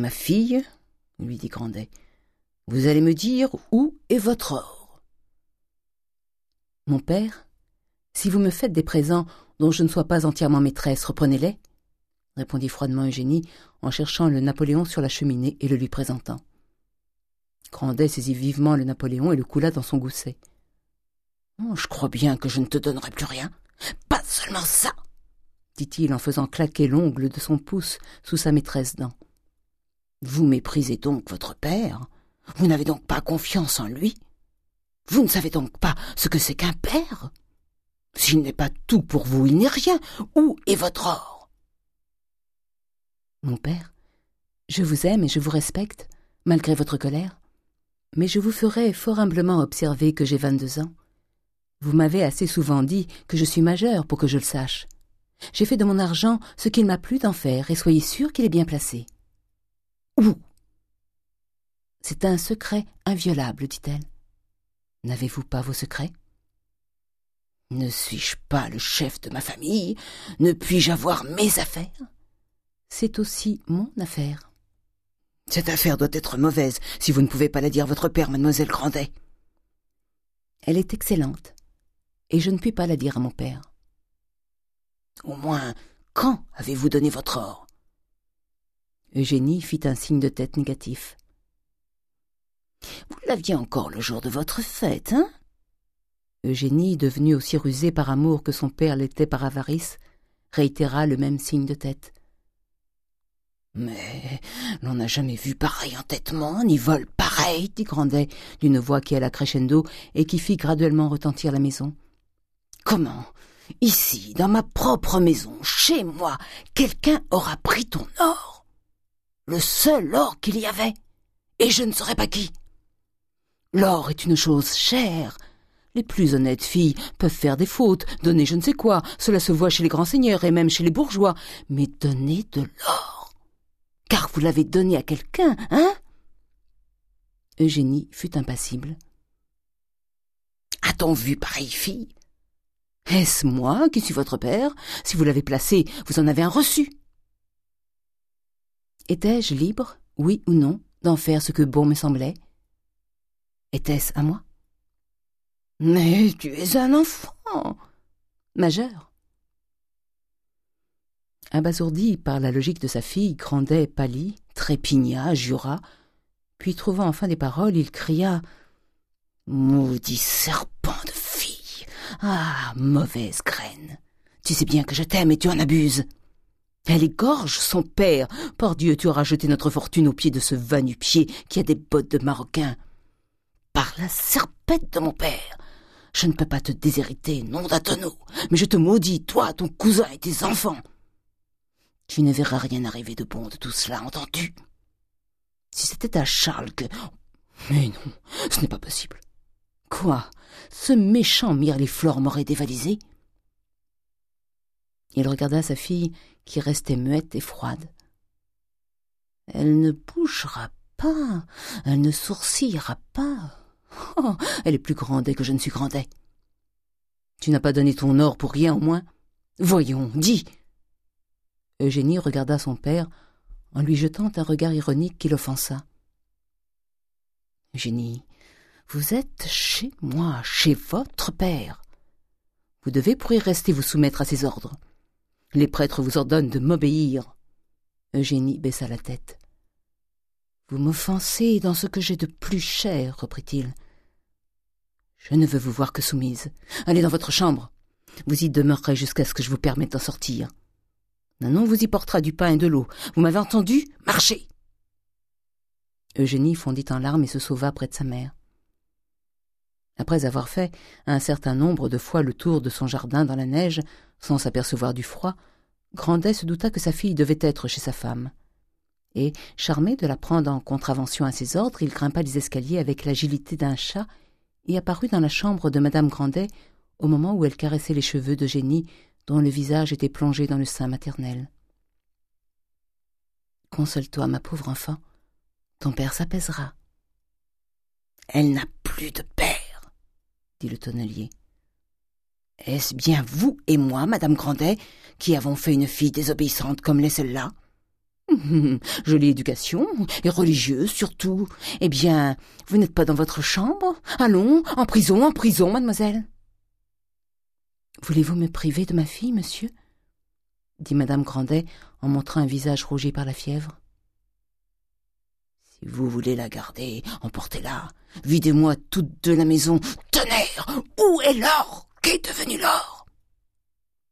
Ma fille, lui dit Grandet, vous allez me dire où est votre or. Mon père, si vous me faites des présents dont je ne sois pas entièrement maîtresse, reprenez-les, répondit froidement Eugénie en cherchant le Napoléon sur la cheminée et le lui présentant. Grandet saisit vivement le Napoléon et le coula dans son gousset. Oh, je crois bien que je ne te donnerai plus rien. Pas seulement ça, dit-il en faisant claquer l'ongle de son pouce sous sa maîtresse dent. Vous méprisez donc votre père Vous n'avez donc pas confiance en lui Vous ne savez donc pas ce que c'est qu'un père S'il n'est pas tout pour vous, il n'est rien. Où est votre or? Mon père, je vous aime et je vous respecte, malgré votre colère, mais je vous ferai fort humblement observer que j'ai vingt-deux ans. Vous m'avez assez souvent dit que je suis majeur pour que je le sache. J'ai fait de mon argent ce qu'il m'a plu d'en faire, et soyez sûr qu'il est bien placé. Où C'est un secret inviolable, dit-elle. N'avez-vous pas vos secrets? Ne suis-je pas le chef de ma famille? Ne puis-je avoir mes affaires? C'est aussi mon affaire. Cette affaire doit être mauvaise si vous ne pouvez pas la dire à votre père, mademoiselle Grandet. Elle est excellente, et je ne puis pas la dire à mon père. Au moins, quand avez-vous donné votre or? Eugénie fit un signe de tête négatif. Vous l'aviez encore le jour de votre fête, hein? Eugénie, devenue aussi rusée par amour que son père l'était par avarice, réitéra le même signe de tête. Mais l'on n'a jamais vu pareil entêtement, ni vol pareil, dit Grandet, d'une voix qui alla crescendo et qui fit graduellement retentir la maison. Comment? Ici, dans ma propre maison, chez moi, quelqu'un aura pris ton or? Le seul or qu'il y avait. Et je ne saurais pas qui. L'or est une chose chère. Les plus honnêtes filles peuvent faire des fautes, donner je ne sais quoi, cela se voit chez les grands seigneurs et même chez les bourgeois, mais donner de l'or. Car vous l'avez donné à quelqu'un, hein? Eugénie fut impassible. A-t-on vu pareille fille? Est-ce moi qui suis votre père? Si vous l'avez placé, vous en avez un reçu. Étais-je libre, oui ou non, d'en faire ce que bon me semblait? Était-ce à moi? Mais tu es un enfant Majeur. Abasourdi par la logique de sa fille, Grandet pâlit, trépigna, jura, puis trouvant enfin des paroles, il cria « Maudit serpent de ah, mauvaise graine. Tu sais bien que je t'aime et tu en abuses. Elle égorge son père. Par Dieu, tu auras jeté notre fortune aux pieds de ce va-nu-pied qui a des bottes de maroquin. Par la serpette de mon père. Je ne peux pas te déshériter, nom d'un tonneau, mais je te maudis, toi, ton cousin et tes enfants. Tu ne verras rien arriver de bon de tout cela, entends-tu? Si c'était à Charles que... Mais non, ce n'est pas possible. Quoi? Ce méchant Mirliflor m'aurait dévalisé Il regarda sa fille qui restait muette et froide. Elle ne bougera pas, elle ne sourcillera pas. Oh, elle est plus grandet que je ne suis grandet. Tu n'as pas donné ton or pour rien au moins Voyons, dis Eugénie regarda son père en lui jetant un regard ironique qui l'offensa. Eugénie, vous êtes chez moi, chez votre père. Vous devez pour y rester vous soumettre à ses ordres. Les prêtres vous ordonnent de m'obéir. Eugénie baissa la tête. Vous m'offensez dans ce que j'ai de plus cher, reprit-il. Je ne veux vous voir que soumise. Allez dans votre chambre. Vous y demeurerez jusqu'à ce que je vous permette d'en sortir. Nanon vous y portera du pain et de l'eau. Vous m'avez entendu? Marchez Eugénie fondit en larmes et se sauva près de sa mère. Après avoir fait un certain nombre de fois le tour de son jardin dans la neige, sans s'apercevoir du froid, Grandet se douta que sa fille devait être chez sa femme. Et, charmé de la prendre en contravention à ses ordres, il grimpa les escaliers avec l'agilité d'un chat et apparut dans la chambre de Madame Grandet au moment où elle caressait les cheveux d'Eugénie, dont le visage était plongé dans le sein maternel. « Console-toi, ma pauvre enfant. Ton père s'apaisera. »« Elle n'a plus de père dit le tonnelier. Est-ce bien vous et moi, Madame Grandet, qui avons fait une fille désobéissante comme l'est celle-là Jolie éducation, et religieuse surtout. Eh bien, vous n'êtes pas dans votre chambre? Allons, en prison, en prison, mademoiselle. Voulez-vous me priver de ma fille, monsieur? dit madame Grandet en montrant un visage rougi par la fièvre. Si vous voulez la garder, emportez-la. Videz-moi toute de la maison. Tonnerre Où est l'or? Qu'est devenu l'or?